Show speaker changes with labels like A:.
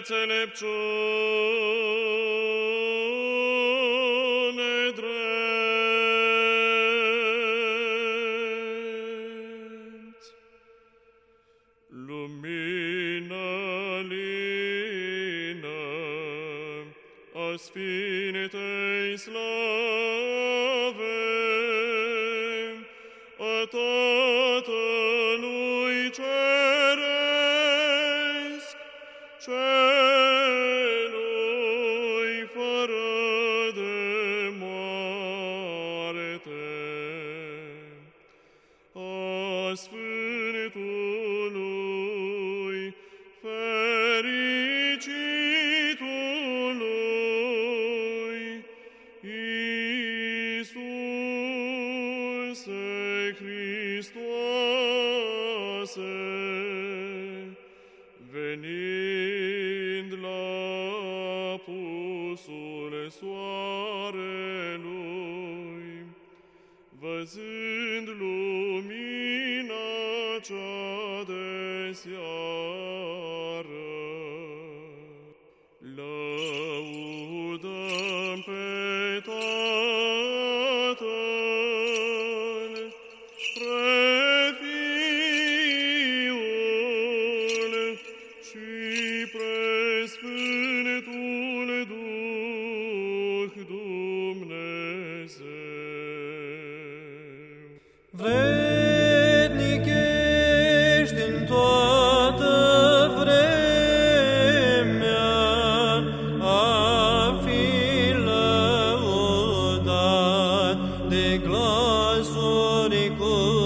A: înțelepciune drept. Lumina lină a Sfintei slave, a Tatălui Ceresc, celui Iisuse Hristoase, venind la pusul soarelui, văzând lumina cea de seară. Sfântul Duh Dumnezeu. Vrednic a fi de glasuri cu